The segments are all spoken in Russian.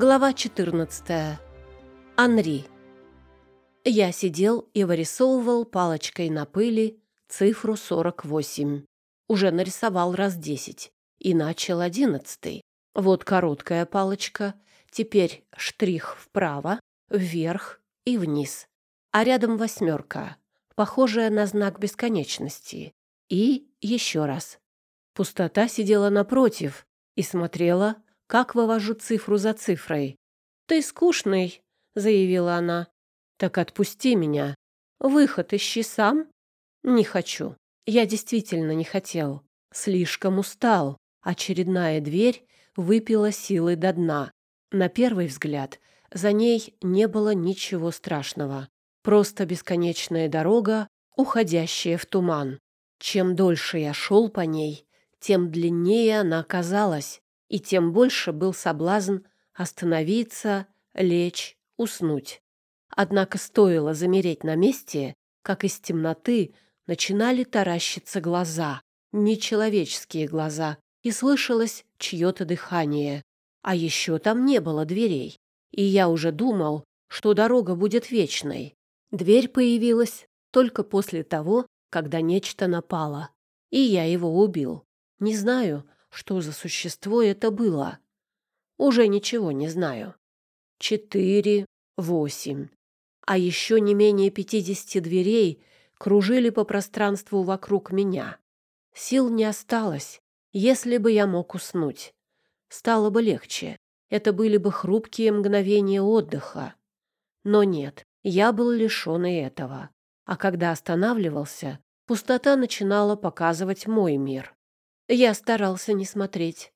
Глава 14. Анри. Я сидел и вырисовывал палочкой на пыли цифру 48. Уже нарисовал раз 10 и начал одиннадцатый. Вот короткая палочка, теперь штрих вправо, вверх и вниз. А рядом восьмерка, похожая на знак бесконечности. И еще раз. Пустота сидела напротив и смотрела как вывожу цифру за цифрой. «Ты скучный», — заявила она. «Так отпусти меня. Выход ищи сам». «Не хочу. Я действительно не хотел. Слишком устал. Очередная дверь выпила силы до дна. На первый взгляд за ней не было ничего страшного. Просто бесконечная дорога, уходящая в туман. Чем дольше я шел по ней, тем длиннее она казалась и тем больше был соблазн остановиться, лечь, уснуть. Однако стоило замереть на месте, как из темноты начинали таращиться глаза, нечеловеческие глаза, и слышалось чье-то дыхание. А еще там не было дверей, и я уже думал, что дорога будет вечной. Дверь появилась только после того, когда нечто напало, и я его убил. Не знаю, что за существо это было. Уже ничего не знаю. Четыре, восемь. А еще не менее пятидесяти дверей кружили по пространству вокруг меня. Сил не осталось, если бы я мог уснуть. Стало бы легче. Это были бы хрупкие мгновения отдыха. Но нет, я был лишен и этого. А когда останавливался, пустота начинала показывать мой мир. Я старался не смотреть.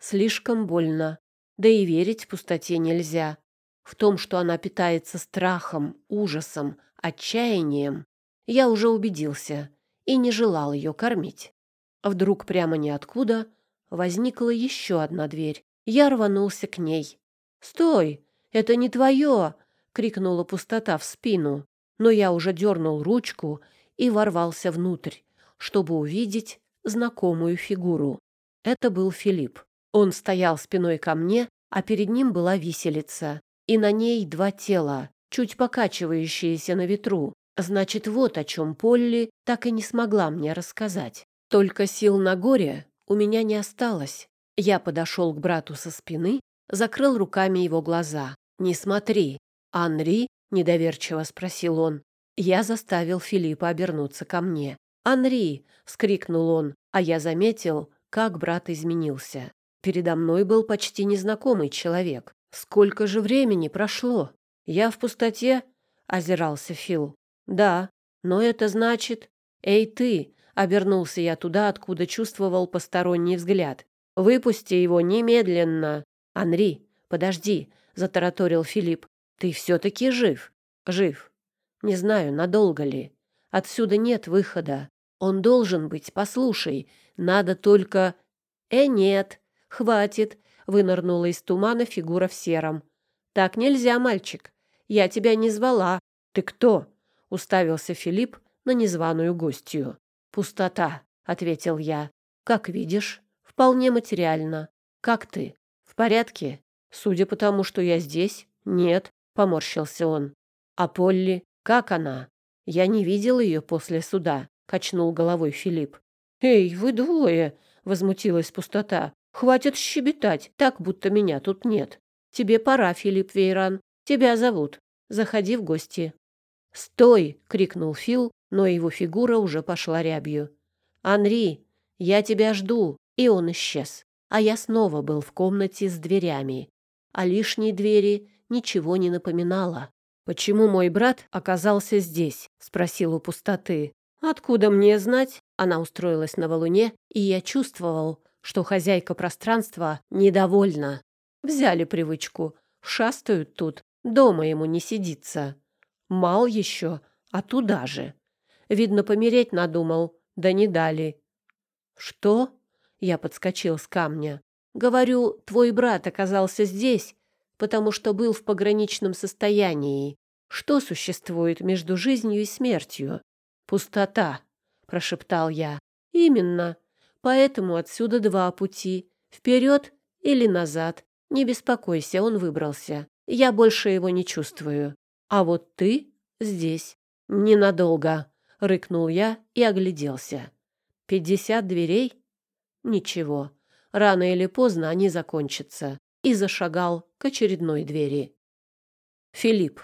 Слишком больно. Да и верить пустоте нельзя. В том, что она питается страхом, ужасом, отчаянием, я уже убедился и не желал ее кормить. Вдруг прямо ниоткуда возникла еще одна дверь. Я рванулся к ней. «Стой! Это не твое!» — крикнула пустота в спину. Но я уже дернул ручку и ворвался внутрь, чтобы увидеть знакомую фигуру. Это был Филипп. Он стоял спиной ко мне, а перед ним была виселица, и на ней два тела, чуть покачивающиеся на ветру. Значит, вот о чем Полли так и не смогла мне рассказать. Только сил на горе у меня не осталось. Я подошел к брату со спины, закрыл руками его глаза. «Не смотри!» «Анри?» — недоверчиво спросил он. Я заставил Филиппа обернуться ко мне. «Анри!» — вскрикнул он, а я заметил, как брат изменился. Передо мной был почти незнакомый человек. Сколько же времени прошло? Я в пустоте? Озирался Фил. Да, но это значит... Эй, ты! Обернулся я туда, откуда чувствовал посторонний взгляд. Выпусти его немедленно. Анри, подожди, затараторил Филипп. Ты все-таки жив? Жив. Не знаю, надолго ли. Отсюда нет выхода. Он должен быть, послушай, надо только... Э, нет, хватит, вынырнула из тумана фигура в сером. Так нельзя, мальчик. Я тебя не звала. Ты кто? Уставился Филипп на незваную гостью. Пустота, ответил я. Как видишь, вполне материально. Как ты? В порядке? Судя по тому, что я здесь, нет, поморщился он. А Полли, как она? Я не видел ее после суда. — качнул головой Филипп. «Эй, вы двое!» — возмутилась пустота. «Хватит щебетать, так, будто меня тут нет. Тебе пора, Филипп Вейран. Тебя зовут. Заходи в гости». «Стой!» — крикнул Фил, но его фигура уже пошла рябью. «Анри, я тебя жду!» И он исчез. А я снова был в комнате с дверями. А лишней двери ничего не напоминало. «Почему мой брат оказался здесь?» — спросил у пустоты. Откуда мне знать? Она устроилась на валуне, и я чувствовал, что хозяйка пространства недовольна. Взяли привычку, шастают тут, дома ему не сидится. Мал еще, а туда же. Видно, помереть надумал, да не дали. Что? Я подскочил с камня. Говорю, твой брат оказался здесь, потому что был в пограничном состоянии. Что существует между жизнью и смертью? «Пустота», — прошептал я. «Именно. Поэтому отсюда два пути — вперед или назад. Не беспокойся, он выбрался. Я больше его не чувствую. А вот ты здесь. Ненадолго, рыкнул я и огляделся. Пятьдесят дверей? Ничего. Рано или поздно они закончатся. И зашагал к очередной двери. Филипп.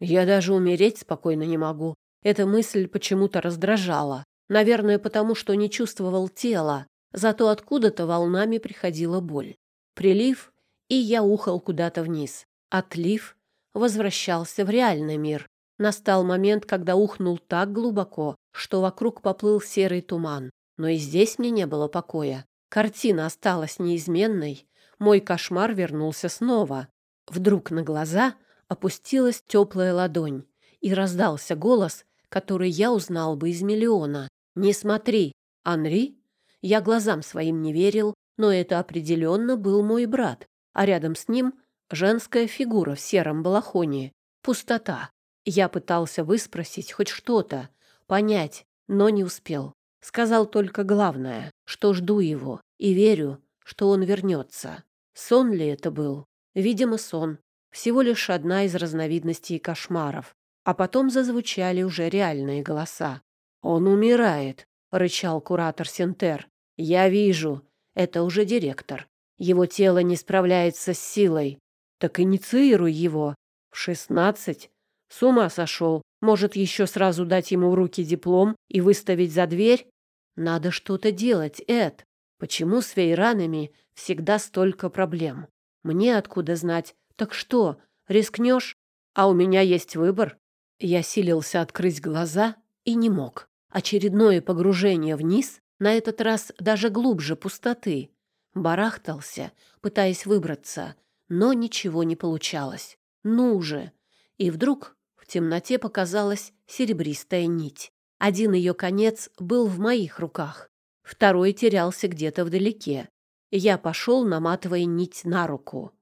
Я даже умереть спокойно не могу. Эта мысль почему-то раздражала. Наверное, потому что не чувствовал тела. Зато откуда-то волнами приходила боль. Прилив, и я ухал куда-то вниз. Отлив возвращался в реальный мир. Настал момент, когда ухнул так глубоко, что вокруг поплыл серый туман. Но и здесь мне не было покоя. Картина осталась неизменной. Мой кошмар вернулся снова. Вдруг на глаза опустилась теплая ладонь, и раздался голос, который я узнал бы из миллиона. «Не смотри, Анри!» Я глазам своим не верил, но это определенно был мой брат, а рядом с ним женская фигура в сером балахоне. Пустота. Я пытался выспросить хоть что-то, понять, но не успел. Сказал только главное, что жду его и верю, что он вернется. Сон ли это был? Видимо, сон. Всего лишь одна из разновидностей кошмаров. А потом зазвучали уже реальные голоса. «Он умирает», — рычал куратор Сентер. «Я вижу. Это уже директор. Его тело не справляется с силой. Так инициируй его. В шестнадцать? С ума сошел. Может, еще сразу дать ему в руки диплом и выставить за дверь? Надо что-то делать, Эд. Почему с вейранами всегда столько проблем? Мне откуда знать? Так что, рискнешь? А у меня есть выбор. Я силился открыть глаза и не мог. Очередное погружение вниз, на этот раз даже глубже пустоты. Барахтался, пытаясь выбраться, но ничего не получалось. Ну же! И вдруг в темноте показалась серебристая нить. Один ее конец был в моих руках, второй терялся где-то вдалеке. Я пошел, наматывая нить на руку.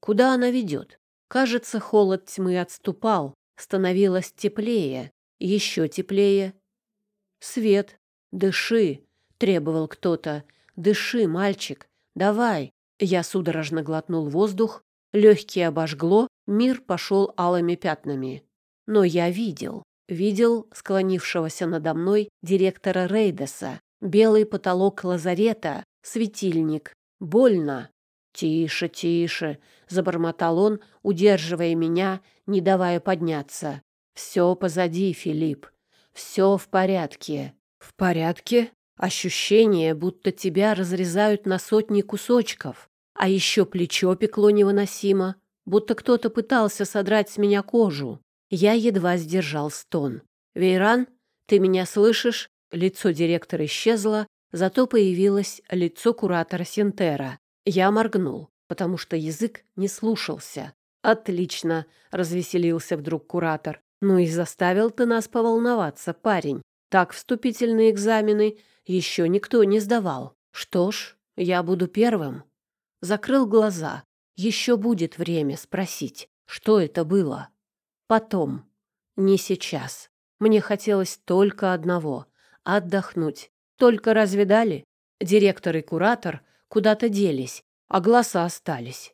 Куда она ведет? Кажется, холод тьмы отступал, становилось теплее, еще теплее. Свет, дыши, требовал кто-то. Дыши, мальчик, давай. Я судорожно глотнул воздух, легкие обожгло, мир пошел алыми пятнами. Но я видел, видел склонившегося надо мной директора Рейдеса, белый потолок лазарета, светильник. Больно. «Тише, тише», — забормотал он, удерживая меня, не давая подняться. «Все позади, Филипп. Все в порядке». «В порядке?» Ощущение, будто тебя разрезают на сотни кусочков. А еще плечо пекло невыносимо, будто кто-то пытался содрать с меня кожу. Я едва сдержал стон. «Вейран, ты меня слышишь?» Лицо директора исчезло, зато появилось лицо куратора Синтера. Я моргнул, потому что язык не слушался. «Отлично!» — развеселился вдруг куратор. «Ну и заставил ты нас поволноваться, парень. Так вступительные экзамены еще никто не сдавал. Что ж, я буду первым». Закрыл глаза. Еще будет время спросить, что это было. Потом. Не сейчас. Мне хотелось только одного — отдохнуть. Только разве дали? Директор и куратор куда-то делись, а голоса остались.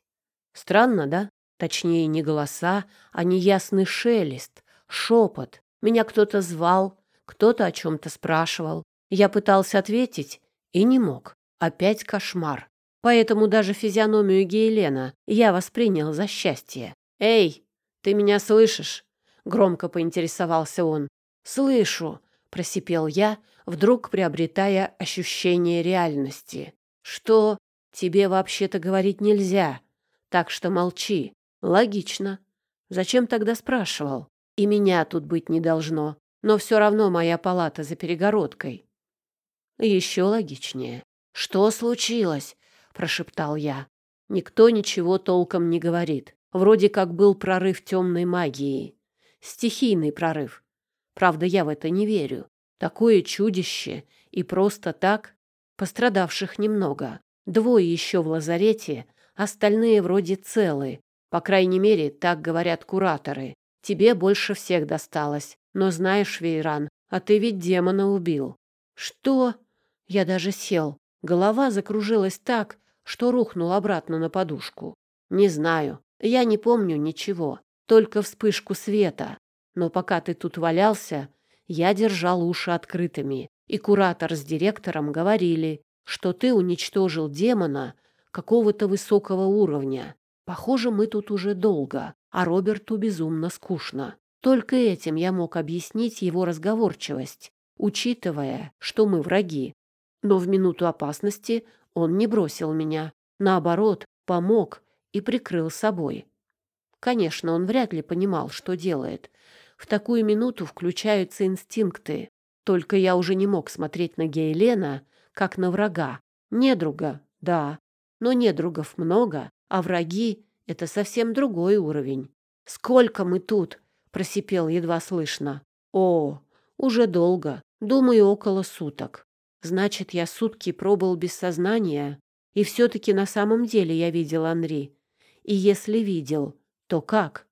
Странно, да? Точнее, не голоса, а неясный шелест, шепот. Меня кто-то звал, кто-то о чем-то спрашивал. Я пытался ответить и не мог. Опять кошмар. Поэтому даже физиономию Гейлена я воспринял за счастье. «Эй, ты меня слышишь?» — громко поинтересовался он. «Слышу», — просипел я, вдруг приобретая ощущение реальности. «Что? Тебе вообще-то говорить нельзя, так что молчи. Логично. Зачем тогда спрашивал? И меня тут быть не должно, но все равно моя палата за перегородкой. Еще логичнее. Что случилось? прошептал я. Никто ничего толком не говорит. Вроде как был прорыв темной магии. Стихийный прорыв. Правда, я в это не верю. Такое чудище. И просто так Пострадавших немного. Двое еще в лазарете, остальные вроде целы. По крайней мере, так говорят кураторы. Тебе больше всех досталось. Но знаешь, Вейран, а ты ведь демона убил. Что? Я даже сел. Голова закружилась так, что рухнул обратно на подушку? Не знаю. Я не помню ничего. Только вспышку света. Но пока ты тут валялся, я держал уши открытыми. И куратор с директором говорили, что ты уничтожил демона какого-то высокого уровня. Похоже, мы тут уже долго, а Роберту безумно скучно. Только этим я мог объяснить его разговорчивость, учитывая, что мы враги. Но в минуту опасности он не бросил меня. Наоборот, помог и прикрыл собой. Конечно, он вряд ли понимал, что делает. В такую минуту включаются инстинкты. Только я уже не мог смотреть на Гейлена, как на врага. Недруга, да, но недругов много, а враги — это совсем другой уровень. «Сколько мы тут?» — просипел едва слышно. «О, уже долго. Думаю, около суток. Значит, я сутки пробыл без сознания, и все-таки на самом деле я видел Анри. И если видел, то как?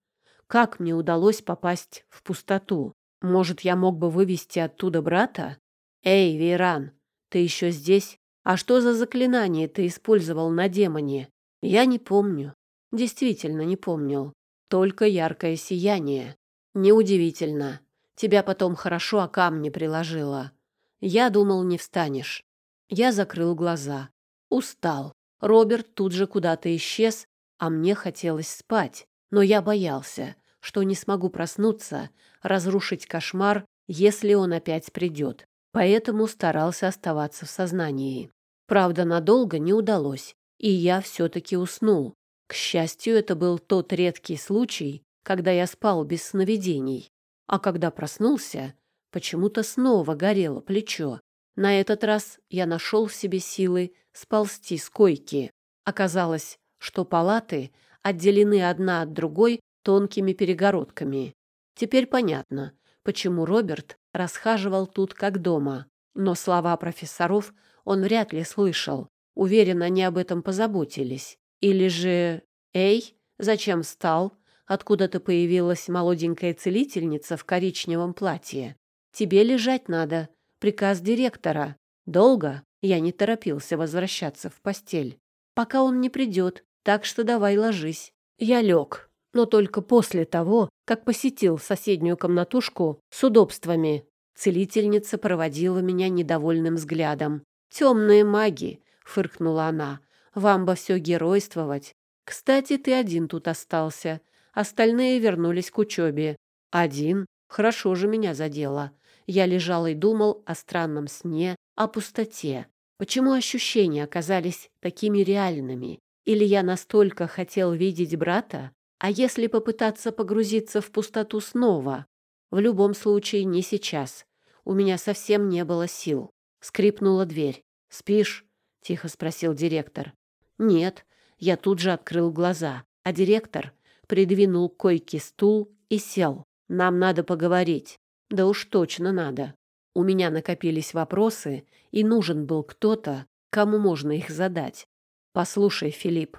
Как мне удалось попасть в пустоту? Может, я мог бы вывести оттуда брата? Эй, Вейран, ты еще здесь? А что за заклинание ты использовал на демоне? Я не помню. Действительно не помнил. Только яркое сияние. Неудивительно. Тебя потом хорошо о камни приложило. Я думал, не встанешь. Я закрыл глаза. Устал. Роберт тут же куда-то исчез, а мне хотелось спать. Но я боялся, что не смогу проснуться, разрушить кошмар, если он опять придет. Поэтому старался оставаться в сознании. Правда, надолго не удалось, и я все-таки уснул. К счастью, это был тот редкий случай, когда я спал без сновидений. А когда проснулся, почему-то снова горело плечо. На этот раз я нашел в себе силы сползти с койки. Оказалось, что палаты отделены одна от другой тонкими перегородками. Теперь понятно, почему Роберт расхаживал тут как дома. Но слова профессоров он вряд ли слышал. Уверен, они об этом позаботились. Или же... «Эй, зачем встал?» Откуда-то появилась молоденькая целительница в коричневом платье. «Тебе лежать надо. Приказ директора. Долго?» Я не торопился возвращаться в постель. «Пока он не придет, так что давай ложись». Я лег, но только после того, как посетил соседнюю комнатушку с удобствами. Целительница проводила меня недовольным взглядом. «Темные маги», — фыркнула она, — «вам бы все геройствовать. Кстати, ты один тут остался. Остальные вернулись к учебе. Один? Хорошо же меня задело. Я лежал и думал о странном сне, о пустоте. Почему ощущения оказались такими реальными? Или я настолько хотел видеть брата? А если попытаться погрузиться в пустоту снова? В любом случае, не сейчас. У меня совсем не было сил. Скрипнула дверь. «Спишь?» — тихо спросил директор. «Нет». Я тут же открыл глаза, а директор придвинул к койке стул и сел. «Нам надо поговорить». «Да уж точно надо». У меня накопились вопросы, и нужен был кто-то, кому можно их задать. «Послушай, Филипп,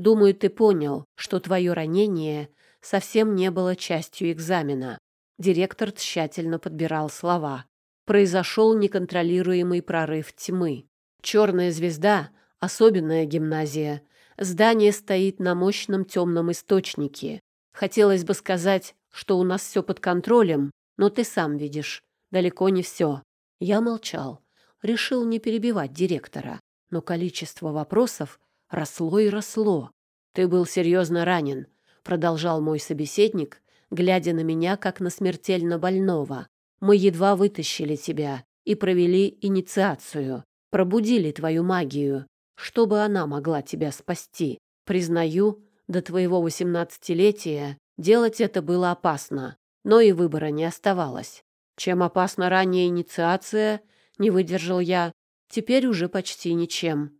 думаю, ты понял, что твое ранение совсем не было частью экзамена». Директор тщательно подбирал слова. Произошел неконтролируемый прорыв тьмы. Черная звезда — особенная гимназия, Здание стоит на мощном темном источнике. Хотелось бы сказать, что у нас все под контролем, но ты сам видишь, далеко не все. Я молчал, решил не перебивать директора, но количество вопросов росло и росло. «Ты был серьезно ранен», — продолжал мой собеседник, глядя на меня, как на смертельно больного. «Мы едва вытащили тебя и провели инициацию, пробудили твою магию, чтобы она могла тебя спасти. Признаю, до твоего восемнадцатилетия делать это было опасно, но и выбора не оставалось. Чем опасна ранняя инициация, не выдержал я, теперь уже почти ничем.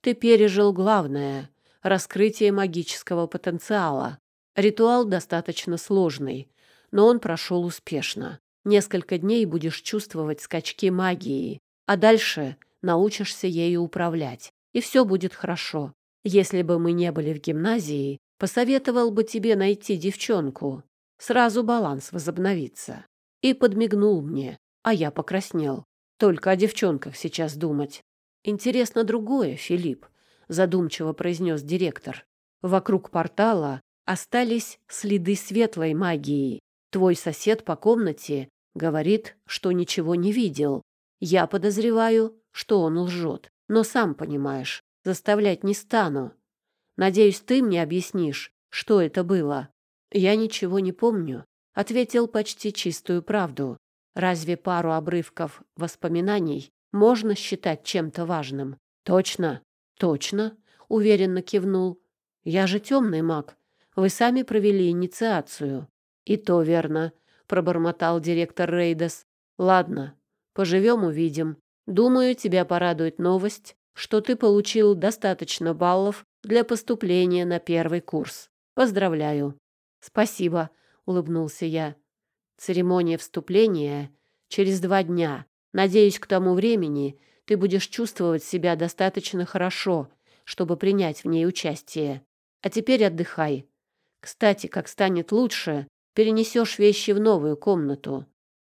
Ты пережил главное — раскрытие магического потенциала. Ритуал достаточно сложный, но он прошел успешно. Несколько дней будешь чувствовать скачки магии, а дальше научишься ею управлять и все будет хорошо. Если бы мы не были в гимназии, посоветовал бы тебе найти девчонку. Сразу баланс возобновится. И подмигнул мне, а я покраснел. Только о девчонках сейчас думать. Интересно другое, Филипп. задумчиво произнес директор. Вокруг портала остались следы светлой магии. Твой сосед по комнате говорит, что ничего не видел. Я подозреваю, что он лжет. Но сам понимаешь, заставлять не стану. Надеюсь, ты мне объяснишь, что это было. Я ничего не помню, ответил почти чистую правду. Разве пару обрывков воспоминаний можно считать чем-то важным? Точно, точно, уверенно кивнул. Я же темный маг. Вы сами провели инициацию. И то верно, пробормотал директор Рейдас. Ладно, поживем увидим. Думаю, тебя порадует новость, что ты получил достаточно баллов для поступления на первый курс. Поздравляю. Спасибо, улыбнулся я. Церемония вступления через два дня. Надеюсь, к тому времени ты будешь чувствовать себя достаточно хорошо, чтобы принять в ней участие. А теперь отдыхай. Кстати, как станет лучше, перенесешь вещи в новую комнату.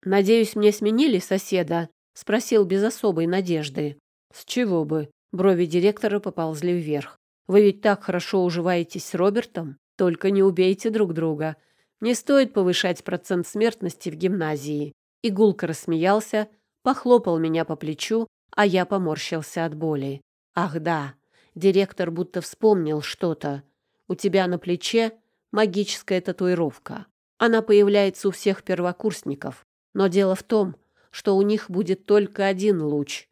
Надеюсь, мне сменили соседа? Спросил без особой надежды. С чего бы? Брови директора поползли вверх. Вы ведь так хорошо уживаетесь с Робертом. Только не убейте друг друга. Не стоит повышать процент смертности в гимназии. Игулка рассмеялся, похлопал меня по плечу, а я поморщился от боли. Ах да, директор будто вспомнил что-то. У тебя на плече магическая татуировка. Она появляется у всех первокурсников. Но дело в том, что у них будет только один луч,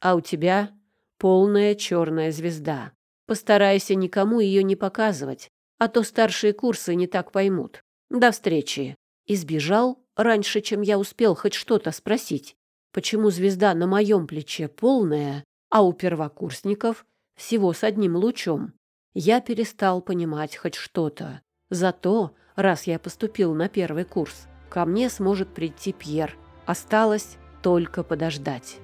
а у тебя полная черная звезда. Постарайся никому ее не показывать, а то старшие курсы не так поймут. До встречи. Избежал раньше, чем я успел хоть что-то спросить. Почему звезда на моем плече полная, а у первокурсников всего с одним лучом? Я перестал понимать хоть что-то. Зато, раз я поступил на первый курс, ко мне сможет прийти Пьер. Осталось только подождать.